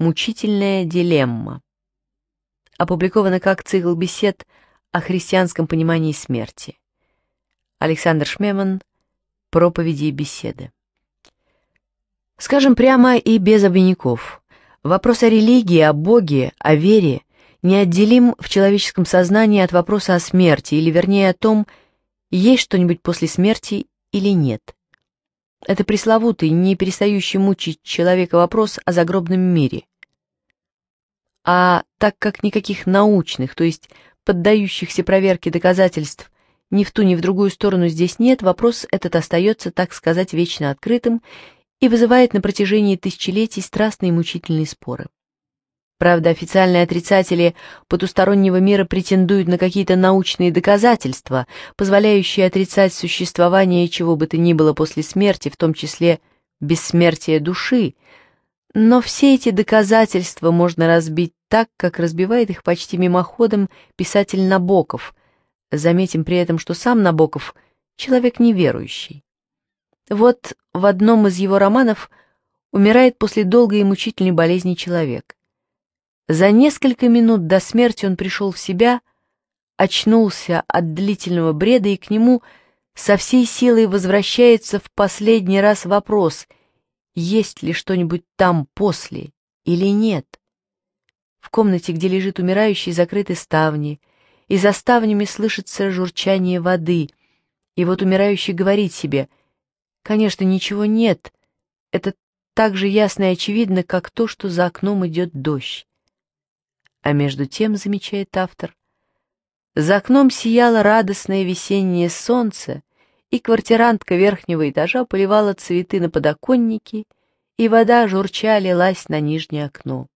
Мучительная дилемма. Опубликовано как цикл бесед о христианском понимании смерти. Александр Шмеман. Проповеди и беседы. Скажем прямо и без обиняков. Вопрос о религии, о Боге, о вере неотделим в человеческом сознании от вопроса о смерти, или вернее о том, есть что-нибудь после смерти или нет. Это пресловутый, не перестающий мучить человека вопрос о загробном мире. А так как никаких научных, то есть поддающихся проверке доказательств ни в ту, ни в другую сторону здесь нет, вопрос этот остается, так сказать, вечно открытым и вызывает на протяжении тысячелетий страстные и мучительные споры. Правда, официальные отрицатели потустороннего мира претендуют на какие-то научные доказательства, позволяющие отрицать существование чего бы то ни было после смерти, в том числе бессмертие души. Но все эти доказательства можно разбить так, как разбивает их почти мимоходом писатель Набоков. Заметим при этом, что сам Набоков — человек неверующий. Вот в одном из его романов умирает после долгой и мучительной болезни человек — за несколько минут до смерти он пришел в себя, очнулся от длительного бреда, и к нему со всей силой возвращается в последний раз вопрос, есть ли что-нибудь там после или нет. В комнате, где лежит умирающий, закрыты ставни, и за ставнями слышится журчание воды, и вот умирающий говорит себе, «Конечно, ничего нет, это так же ясно и очевидно, как то, что за окном идет дождь. А между тем, замечает автор, за окном сияло радостное весеннее солнце, и квартирантка верхнего этажа поливала цветы на подоконнике, и вода журча лилась на нижнее окно.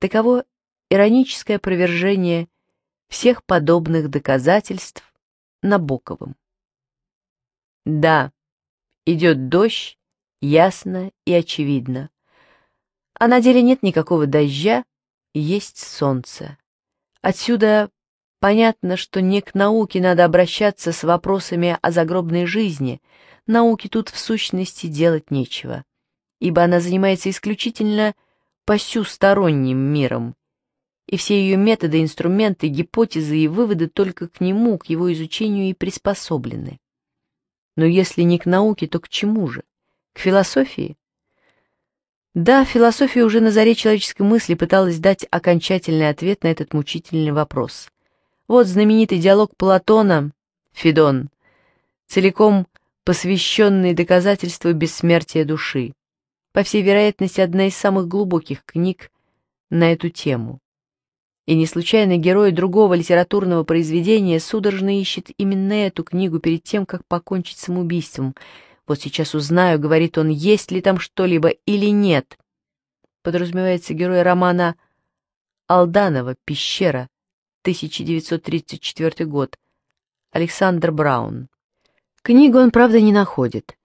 Таково ироническое опровержение всех подобных доказательств Набоковым. Да, идет дождь, ясно и очевидно. А на деле нет никакого дождя, есть солнце. Отсюда понятно, что не к науке надо обращаться с вопросами о загробной жизни, науке тут в сущности делать нечего, ибо она занимается исключительно посюсторонним миром, и все ее методы, инструменты, гипотезы и выводы только к нему, к его изучению и приспособлены. Но если не к науке, то к чему же? К философии? Да, философия уже на заре человеческой мысли пыталась дать окончательный ответ на этот мучительный вопрос. Вот знаменитый диалог Платона «Федон», целиком посвященный доказательству бессмертия души. По всей вероятности, одна из самых глубоких книг на эту тему. И не случайно герой другого литературного произведения судорожно ищет именно эту книгу перед тем, как покончить самоубийством – «Вот сейчас узнаю», — говорит он, — «есть ли там что-либо или нет». Подразумевается герой романа Алданова «Пещера», 1934 год, Александр Браун. Книгу он, правда, не находит.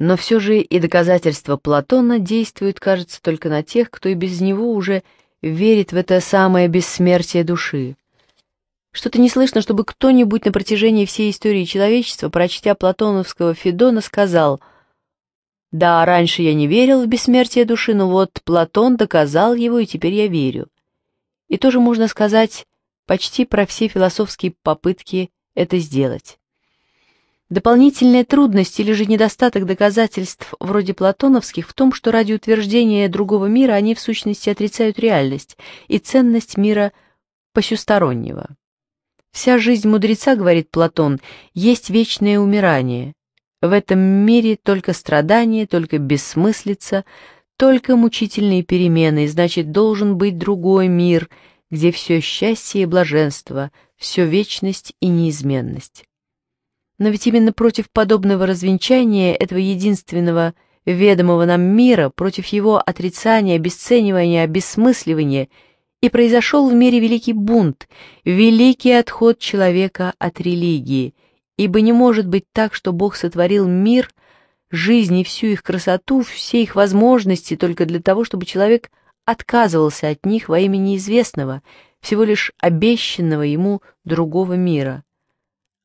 Но все же и доказательства Платона действуют, кажется, только на тех, кто и без него уже верит в это самое бессмертие души. Что-то не слышно, чтобы кто-нибудь на протяжении всей истории человечества, прочтя платоновского Федона, сказал «Да, раньше я не верил в бессмертие души, но вот Платон доказал его, и теперь я верю». И тоже можно сказать почти про все философские попытки это сделать. Дополнительная трудность или же недостаток доказательств вроде платоновских в том, что ради утверждения другого мира они в сущности отрицают реальность и ценность мира посюстороннего. Вся жизнь мудреца, говорит Платон, есть вечное умирание. В этом мире только страдания, только бессмыслица, только мучительные перемены, значит, должен быть другой мир, где все счастье и блаженство, все вечность и неизменность. Но ведь именно против подобного развенчания этого единственного ведомого нам мира, против его отрицания, обесценивания, обессмысливания – и произошел в мире великий бунт, великий отход человека от религии, ибо не может быть так, что Бог сотворил мир, жизнь и всю их красоту, все их возможности только для того, чтобы человек отказывался от них во имя неизвестного, всего лишь обещанного ему другого мира.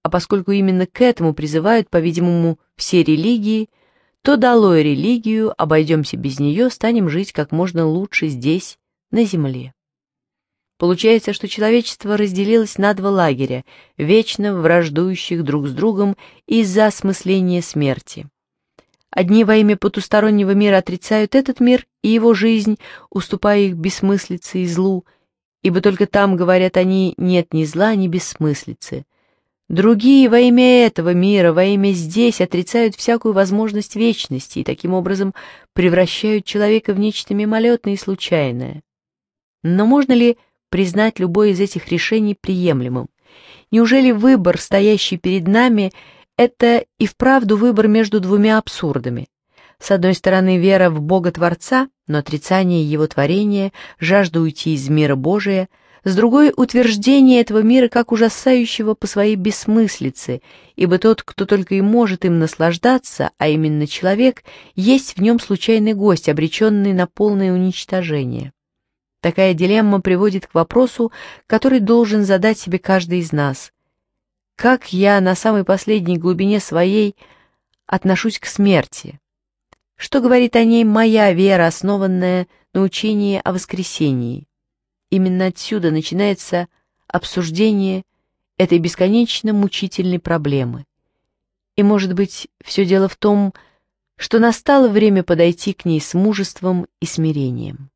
А поскольку именно к этому призывают, по-видимому, все религии, то долой религию, обойдемся без нее, станем жить как можно лучше здесь, на земле. Получается, что человечество разделилось на два лагеря, вечно враждующих друг с другом из-за осмысления смерти. Одни во имя потустороннего мира отрицают этот мир и его жизнь, уступая их бессмыслице и злу, ибо только там, говорят они, нет ни зла, ни бессмыслицы. Другие во имя этого мира, во имя здесь отрицают всякую возможность вечности и таким образом превращают человека в нечто мимолетное и случайное. Но можно ли признать любое из этих решений приемлемым. Неужели выбор, стоящий перед нами, это и вправду выбор между двумя абсурдами? С одной стороны, вера в Бога-творца, но отрицание его творения, жажда уйти из мира Божия, с другой — утверждение этого мира как ужасающего по своей бессмыслице, ибо тот, кто только и может им наслаждаться, а именно человек, есть в нем случайный гость, обреченный на полное уничтожение. Такая дилемма приводит к вопросу, который должен задать себе каждый из нас. Как я на самой последней глубине своей отношусь к смерти? Что говорит о ней моя вера, основанная на учении о воскресении? Именно отсюда начинается обсуждение этой бесконечно мучительной проблемы. И, может быть, все дело в том, что настало время подойти к ней с мужеством и смирением.